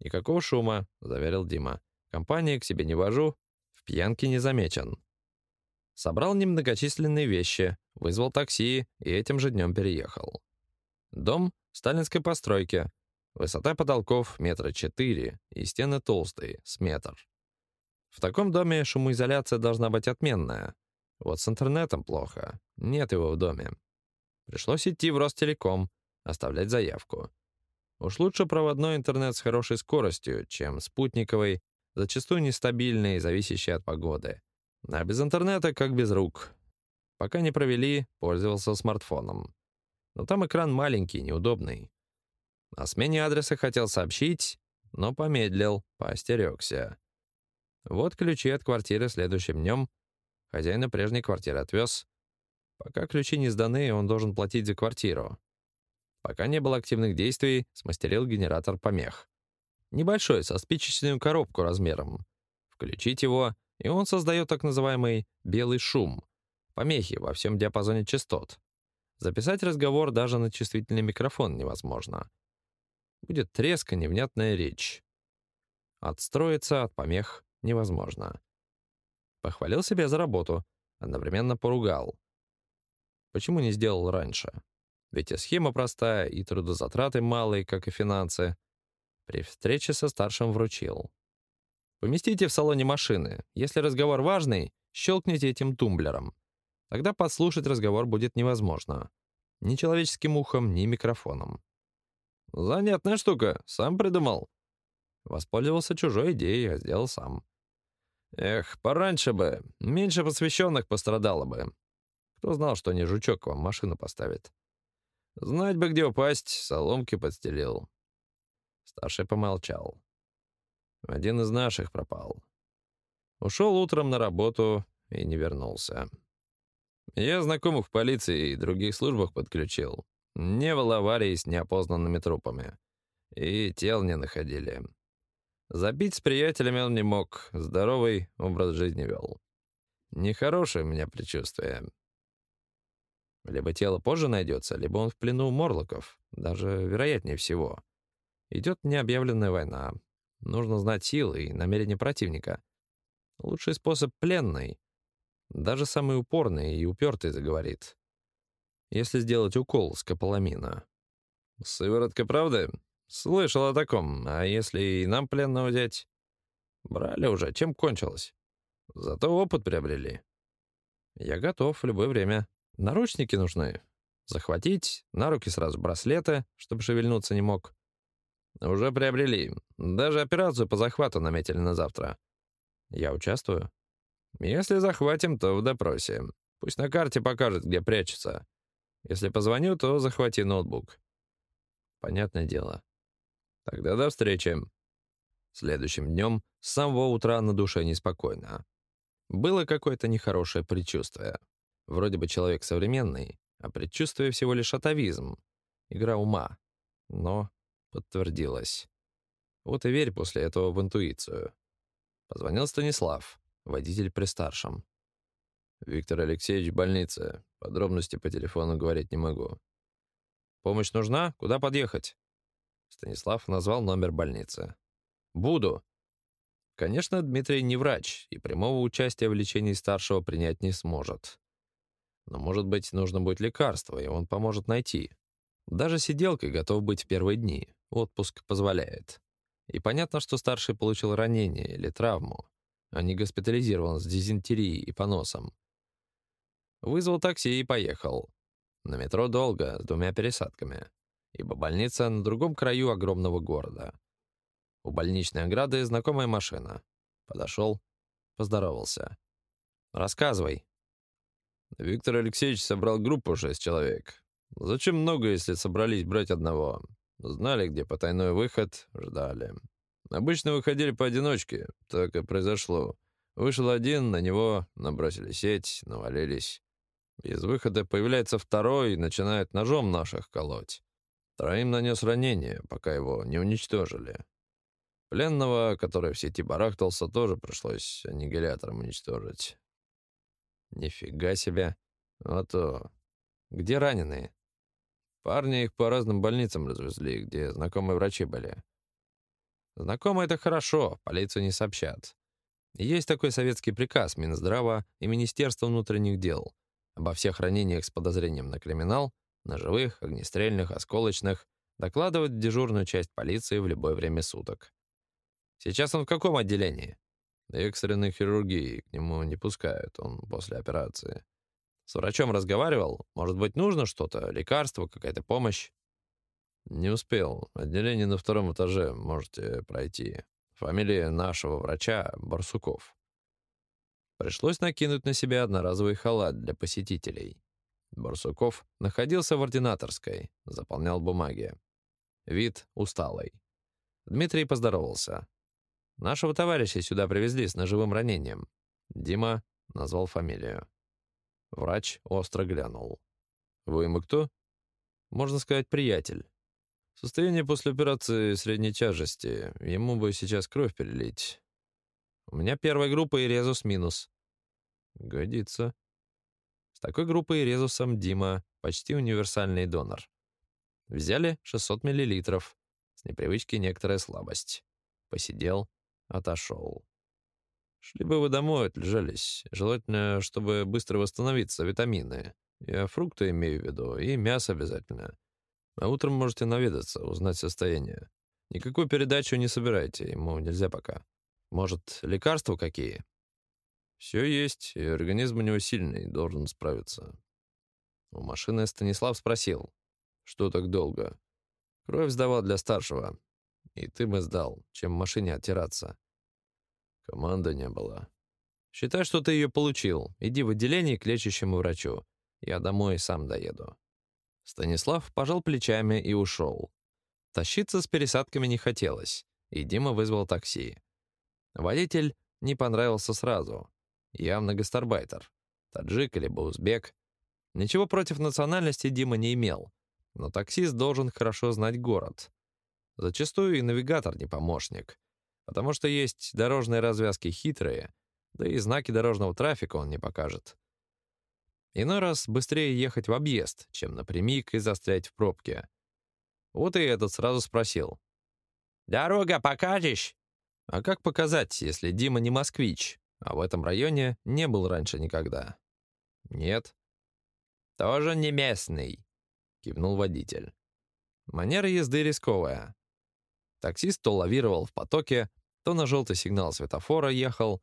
«Никакого шума», — заверил Дима. «Компании к себе не вожу, в пьянке не замечен». Собрал немногочисленные вещи, вызвал такси и этим же днем переехал. Дом сталинской постройки. Высота потолков метра четыре и стены толстые, с метр. В таком доме шумоизоляция должна быть отменная. Вот с интернетом плохо, нет его в доме. Пришлось идти в Ростелеком, оставлять заявку. Уж лучше проводной интернет с хорошей скоростью, чем спутниковый, зачастую нестабильный и зависящий от погоды. А без интернета как без рук. Пока не провели, пользовался смартфоном. Но там экран маленький, неудобный. О смене адреса хотел сообщить, но помедлил, поостерегся. Вот ключи от квартиры следующим днем. Хозяина прежней квартиры отвез. Пока ключи не сданы, он должен платить за квартиру. Пока не было активных действий, смастерил генератор помех. Небольшой, со спичечную коробку размером. Включить его — и он создает так называемый «белый шум» — помехи во всем диапазоне частот. Записать разговор даже на чувствительный микрофон невозможно. Будет треск и невнятная речь. Отстроиться от помех невозможно. Похвалил себя за работу, одновременно поругал. Почему не сделал раньше? Ведь и схема простая, и трудозатраты малые, как и финансы. При встрече со старшим вручил. Поместите в салоне машины. Если разговор важный, щелкните этим тумблером. Тогда подслушать разговор будет невозможно. Ни человеческим ухом, ни микрофоном. Занятная штука, сам придумал. Воспользовался чужой идеей, а сделал сам. Эх, пораньше бы, меньше посвященных пострадало бы. Кто знал, что не жучок вам машину поставит. Знать бы, где упасть, соломки подстелил. Старший помолчал. Один из наших пропал. Ушел утром на работу и не вернулся. Я знакомых в полиции и других службах подключил. Не было аварии с неопознанными трупами. И тел не находили. Забить с приятелями он не мог, здоровый образ жизни вел. Нехорошее у меня предчувствие. Либо тело позже найдется, либо он в плену Морлоков, даже вероятнее всего. Идет необъявленная война. Нужно знать силы и намерения противника. Лучший способ — пленный. Даже самый упорный и упертый заговорит. Если сделать укол с каполамина. «Сыворотка правды? Слышал о таком. А если и нам пленного взять?» «Брали уже. Чем кончилось?» «Зато опыт приобрели». «Я готов в любое время. Наручники нужны. Захватить, на руки сразу браслеты, чтобы шевельнуться не мог. Уже приобрели. Даже операцию по захвату наметили на завтра. Я участвую. Если захватим, то в допросе. Пусть на карте покажет, где прячется. Если позвоню, то захвати ноутбук. Понятное дело. Тогда до встречи. Следующим днем с самого утра на душе неспокойно. Было какое-то нехорошее предчувствие. Вроде бы человек современный, а предчувствие всего лишь атовизм, игра ума. Но подтвердилось. Вот и верь после этого в интуицию. Позвонил Станислав, водитель при старшем. «Виктор Алексеевич в больнице. Подробности по телефону говорить не могу». «Помощь нужна? Куда подъехать?» Станислав назвал номер больницы. «Буду». Конечно, Дмитрий не врач, и прямого участия в лечении старшего принять не сможет. Но, может быть, нужно будет лекарство, и он поможет найти. Даже сиделкой готов быть в первые дни. Отпуск позволяет. И понятно, что старший получил ранение или травму, а не госпитализирован с дизентерией и поносом. Вызвал такси и поехал. На метро долго, с двумя пересадками, ибо больница на другом краю огромного города. У больничной ограды знакомая машина. Подошел, поздоровался. «Рассказывай», Виктор Алексеевич собрал группу шесть человек. Зачем много, если собрались брать одного? Знали, где потайной выход, ждали. Обычно выходили поодиночке, так и произошло. Вышел один, на него набросили сеть, навалились. Из выхода появляется второй и начинает ножом наших колоть. Троим нанес ранение, пока его не уничтожили. Пленного, который в сети барахтался, тоже пришлось аннигилятором уничтожить. Нифига себе. А то... Где раненые? Парни их по разным больницам развезли, где знакомые врачи были. Знакомые — это хорошо, полицию не сообщат. Есть такой советский приказ Минздрава и Министерства внутренних дел обо всех ранениях с подозрением на криминал, ножевых, огнестрельных, осколочных, докладывать дежурную часть полиции в любое время суток. Сейчас он в каком отделении? Экстренной хирургии к нему не пускают, он после операции. С врачом разговаривал? Может быть, нужно что-то? Лекарство, какая-то помощь? Не успел. Отделение на втором этаже, можете пройти. Фамилия нашего врача Барсуков. Пришлось накинуть на себя одноразовый халат для посетителей. Барсуков находился в ординаторской, заполнял бумаги. Вид усталый. Дмитрий поздоровался. Нашего товарища сюда привезли с ножевым ранением. Дима назвал фамилию. Врач остро глянул. «Вы ему кто?» «Можно сказать, приятель. Состояние после операции средней тяжести. Ему бы сейчас кровь перелить. У меня первая группа и резус минус». «Годится». С такой группой резусом Дима почти универсальный донор. Взяли 600 мл. С непривычки некоторая слабость. Посидел, отошел. Шли бы вы домой, отлежались. Желательно, чтобы быстро восстановиться, витамины. Я фрукты имею в виду, и мясо обязательно. А утром можете наведаться, узнать состояние. Никакую передачу не собирайте, ему нельзя пока. Может, лекарства какие? Все есть, и организм у него сильный, должен справиться. У машины Станислав спросил, что так долго? Кровь сдавал для старшего. И ты бы сдал, чем машине оттираться. Команда не было. Считай, что ты ее получил. Иди в отделение к лечащему врачу. Я домой сам доеду. Станислав пожал плечами и ушел. Тащиться с пересадками не хотелось, и Дима вызвал такси. Водитель не понравился сразу. Явно гастарбайтер. Таджик или узбек. Ничего против национальности Дима не имел, но таксист должен хорошо знать город. Зачастую и навигатор не помощник, потому что есть дорожные развязки хитрые, да и знаки дорожного трафика он не покажет. Иной раз быстрее ехать в объезд, чем напрямик и застрять в пробке. Вот и этот сразу спросил. «Дорога покажешь?» А как показать, если Дима не москвич, а в этом районе не был раньше никогда? Нет. «Тоже не местный», — кивнул водитель. Манера езды рисковая. Таксист то лавировал в потоке, то на желтый сигнал светофора ехал.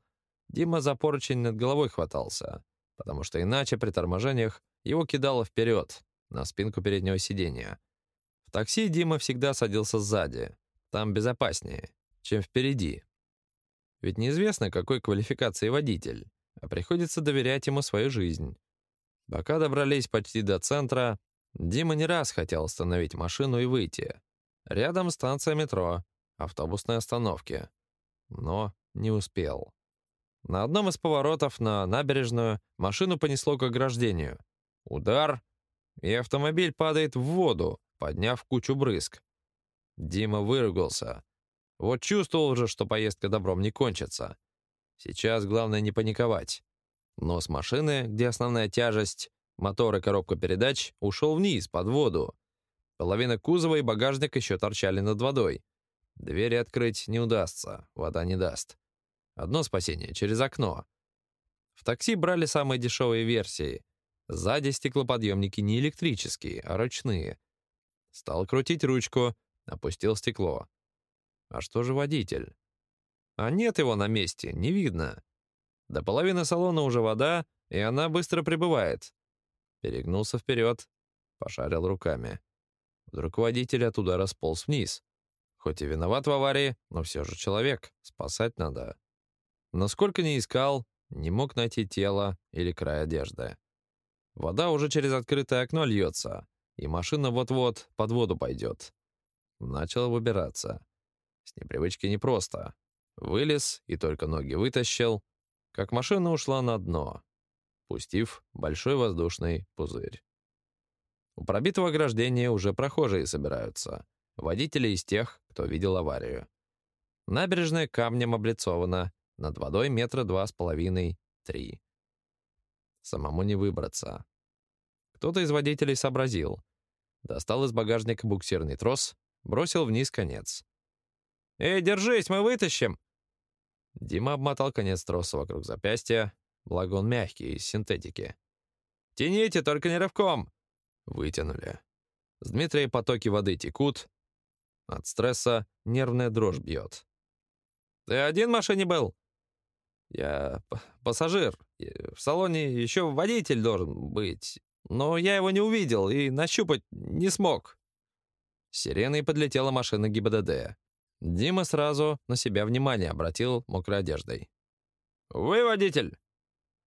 Дима за поручень над головой хватался, потому что иначе при торможениях его кидало вперед, на спинку переднего сиденья. В такси Дима всегда садился сзади, там безопаснее, чем впереди. Ведь неизвестно, какой квалификации водитель, а приходится доверять ему свою жизнь. Пока добрались почти до центра, Дима не раз хотел остановить машину и выйти. Рядом станция метро, автобусной остановки. Но не успел. На одном из поворотов на набережную машину понесло к ограждению. Удар, и автомобиль падает в воду, подняв кучу брызг. Дима выругался. Вот чувствовал же, что поездка добром не кончится. Сейчас главное не паниковать. Нос машины, где основная тяжесть, мотор и коробка передач, ушел вниз, под воду. Половина кузова и багажник еще торчали над водой. Двери открыть не удастся, вода не даст. Одно спасение — через окно. В такси брали самые дешевые версии. Сзади стеклоподъемники не электрические, а ручные. Стал крутить ручку, опустил стекло. А что же водитель? А нет его на месте, не видно. До половины салона уже вода, и она быстро прибывает. Перегнулся вперед, пошарил руками. Вдруг водитель от удара сполз вниз. Хоть и виноват в аварии, но все же человек, спасать надо. Но сколько ни искал, не мог найти тело или край одежды. Вода уже через открытое окно льется, и машина вот-вот под воду пойдет. Начал выбираться. С непривычки непросто. Вылез и только ноги вытащил, как машина ушла на дно, пустив большой воздушный пузырь. У пробитого ограждения уже прохожие собираются, водители из тех, кто видел аварию. Набережная камнем облицована, над водой метра два с половиной, три. Самому не выбраться. Кто-то из водителей сообразил. Достал из багажника буксирный трос, бросил вниз конец. «Эй, держись, мы вытащим!» Дима обмотал конец троса вокруг запястья, благо он мягкий, из синтетики. «Тяните, только не рывком!» Вытянули. С Дмитрия потоки воды текут. От стресса нервная дрожь бьет. «Ты один в машине был?» «Я пассажир. В салоне еще водитель должен быть. Но я его не увидел и нащупать не смог». Сиреной подлетела машина ГИБДД. Дима сразу на себя внимание обратил мокрой одеждой. «Вы водитель!»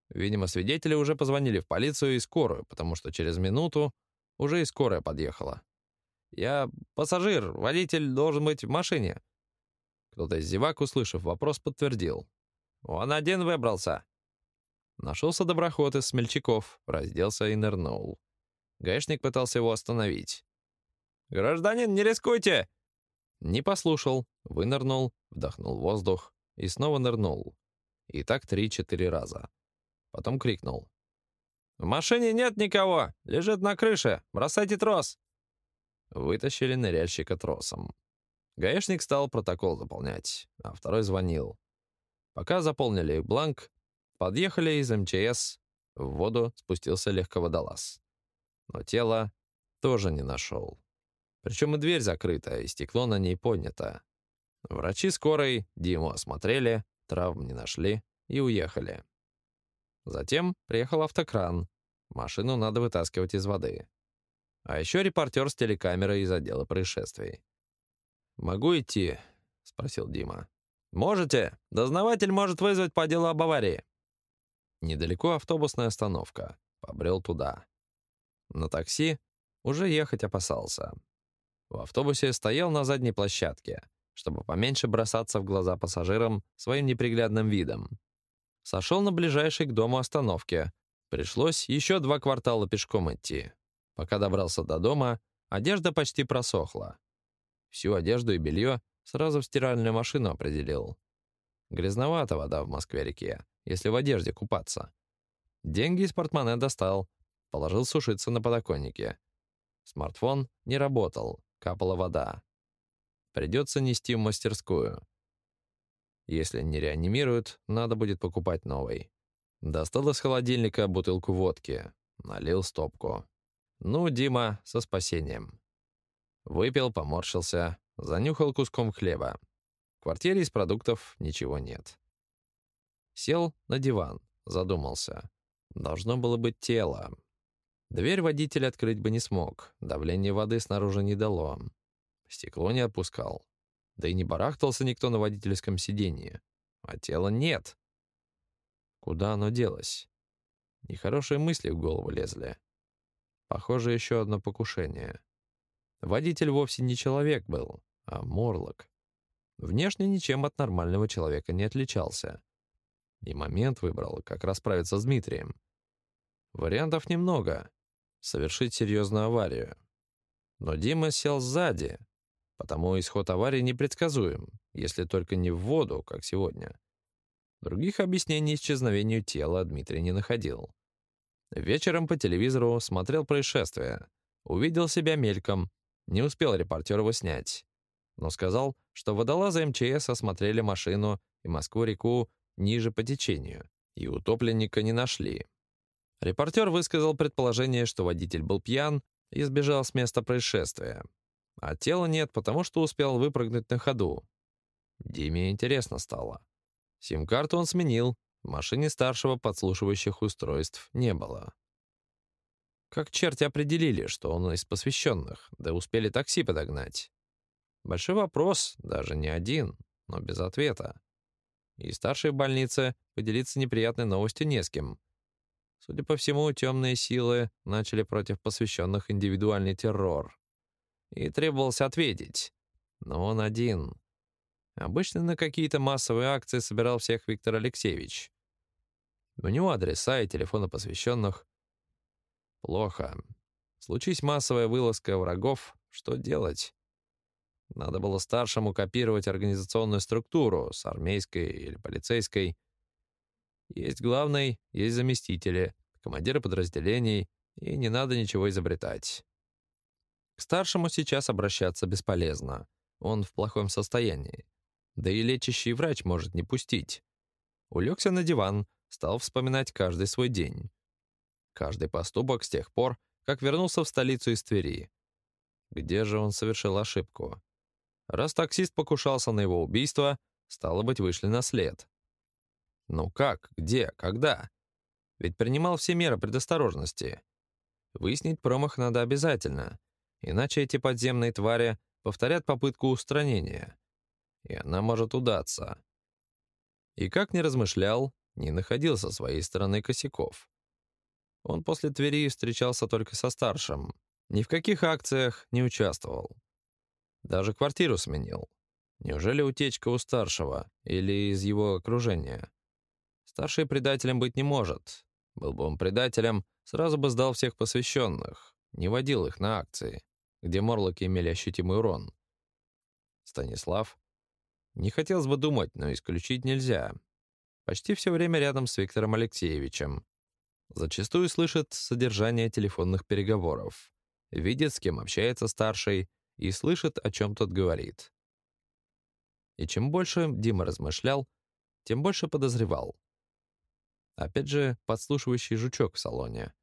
Видимо, свидетели уже позвонили в полицию и скорую, потому что через минуту уже и скорая подъехала. «Я пассажир, водитель должен быть в машине». Кто-то из зевак, услышав вопрос, подтвердил. «Он один выбрался». Нашелся доброход из смельчаков, разделся и нырнул. Гаишник пытался его остановить. «Гражданин, не рискуйте! Не послушал, вынырнул, вдохнул воздух и снова нырнул. И так три-четыре раза. Потом крикнул. «В машине нет никого! Лежит на крыше! Бросайте трос!» Вытащили ныряльщика тросом. Гаишник стал протокол заполнять, а второй звонил. Пока заполнили бланк, подъехали из МЧС, в воду спустился легководолаз. Но тело тоже не нашел. Причем и дверь закрыта, и стекло на ней поднято. Врачи скорой Диму осмотрели, травм не нашли и уехали. Затем приехал автокран. Машину надо вытаскивать из воды. А еще репортер с телекамерой из отдела происшествий. «Могу идти?» — спросил Дима. «Можете. Дознаватель может вызвать по делу об аварии». Недалеко автобусная остановка. Побрел туда. На такси уже ехать опасался. В автобусе стоял на задней площадке, чтобы поменьше бросаться в глаза пассажирам своим неприглядным видом. Сошел на ближайшей к дому остановке. Пришлось еще два квартала пешком идти. Пока добрался до дома, одежда почти просохла. Всю одежду и белье сразу в стиральную машину определил. Грязновата вода в Москве-реке, если в одежде купаться. Деньги из портмоне достал, положил сушиться на подоконнике. Смартфон не работал, капала вода. Придется нести в мастерскую. Если не реанимируют, надо будет покупать новый. Достал из холодильника бутылку водки, налил стопку. Ну, Дима, со спасением. Выпил, поморщился, занюхал куском хлеба. В квартире из продуктов ничего нет. Сел на диван, задумался. Должно было быть тело. Дверь водитель открыть бы не смог, давление воды снаружи не дало. Стекло не опускал. Да и не барахтался никто на водительском сиденье. А тела нет. Куда оно делось? Нехорошие мысли в голову лезли. Похоже, еще одно покушение. Водитель вовсе не человек был, а морлок. Внешне ничем от нормального человека не отличался. И момент выбрал, как расправиться с Дмитрием. Вариантов немного. Совершить серьезную аварию. Но Дима сел сзади, потому исход аварии непредсказуем, если только не в воду, как сегодня. Других объяснений исчезновению тела Дмитрий не находил. Вечером по телевизору смотрел происшествие. Увидел себя мельком. Не успел репортер его снять. Но сказал, что водолазы МЧС осмотрели машину и Москву-реку ниже по течению, и утопленника не нашли. Репортер высказал предположение, что водитель был пьян и сбежал с места происшествия. А тела нет, потому что успел выпрыгнуть на ходу. Диме интересно стало. Сим-карту он сменил, в машине старшего подслушивающих устройств не было. Как черти определили, что он из посвященных, да успели такси подогнать? Большой вопрос, даже не один, но без ответа. И старшей в больнице поделиться неприятной новостью не с кем. Судя по всему, темные силы начали против посвященных индивидуальный террор. И требовалось ответить. Но он один. Обычно на какие-то массовые акции собирал всех Виктор Алексеевич. У него адреса и телефоны посвященных. Плохо. Случись массовая вылазка врагов, что делать? Надо было старшему копировать организационную структуру с армейской или полицейской. Есть главный, есть заместители, командиры подразделений, и не надо ничего изобретать. К старшему сейчас обращаться бесполезно. Он в плохом состоянии. Да и лечащий врач может не пустить. Улегся на диван, стал вспоминать каждый свой день. Каждый поступок с тех пор, как вернулся в столицу из Твери. Где же он совершил ошибку? Раз таксист покушался на его убийство, стало быть, вышли на след. Ну как, где, когда? Ведь принимал все меры предосторожности. Выяснить промах надо обязательно, иначе эти подземные твари повторят попытку устранения, и она может удаться. И как ни размышлял, не находил со своей стороны косяков. Он после Твери встречался только со старшим, ни в каких акциях не участвовал. Даже квартиру сменил. Неужели утечка у старшего или из его окружения? Старший предателем быть не может. Был бы он предателем, сразу бы сдал всех посвященных, не водил их на акции, где морлоки имели ощутимый урон. Станислав? Не хотелось бы думать, но исключить нельзя. Почти все время рядом с Виктором Алексеевичем. Зачастую слышит содержание телефонных переговоров, видит, с кем общается старший, и слышит, о чем тот говорит. И чем больше Дима размышлял, тем больше подозревал. Опять же, подслушивающий жучок в салоне.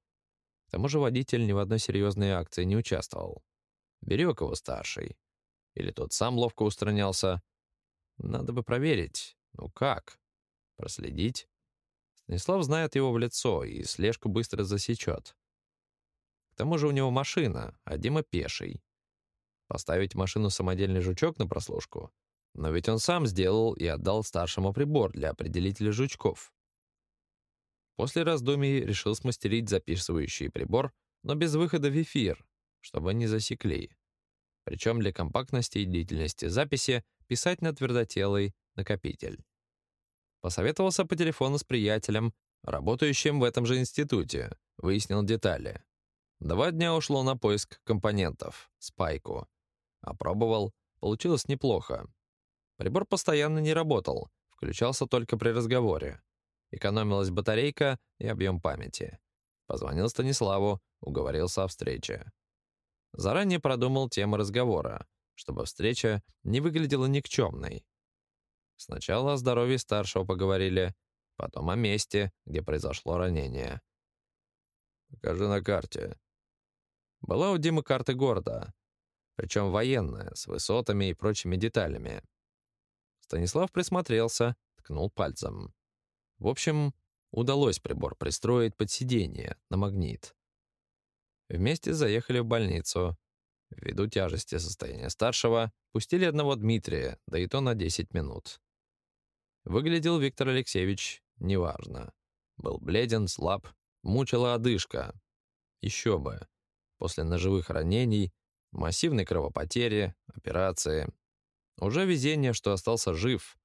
К тому же водитель ни в одной серьезной акции не участвовал. Берег его старший. Или тот сам ловко устранялся. Надо бы проверить. Ну как? Проследить? Станислав знает его в лицо и слежку быстро засечет. К тому же у него машина, а Дима пеший. Поставить машину самодельный жучок на прослушку? Но ведь он сам сделал и отдал старшему прибор для определителя жучков. После раздумий решил смастерить записывающий прибор, но без выхода в эфир, чтобы не засекли. Причем для компактности и длительности записи писать на твердотелый накопитель. Посоветовался по телефону с приятелем, работающим в этом же институте, выяснил детали. Два дня ушло на поиск компонентов, спайку. Опробовал, получилось неплохо. Прибор постоянно не работал, включался только при разговоре. Экономилась батарейка и объем памяти. Позвонил Станиславу, уговорился о встрече. Заранее продумал тему разговора, чтобы встреча не выглядела никчемной. Сначала о здоровье старшего поговорили, потом о месте, где произошло ранение. «Покажи на карте». Была у Димы карта города, причем военная, с высотами и прочими деталями. Станислав присмотрелся, ткнул пальцем. В общем, удалось прибор пристроить под сиденье на магнит. Вместе заехали в больницу. Ввиду тяжести состояния старшего, пустили одного Дмитрия, да и то на 10 минут. Выглядел Виктор Алексеевич неважно. Был бледен, слаб, мучила одышка. Еще бы. После ножевых ранений, массивной кровопотери, операции. Уже везение, что остался жив.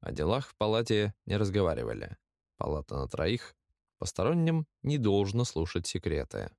О делах в палате не разговаривали. Палата на троих. Посторонним не должно слушать секреты.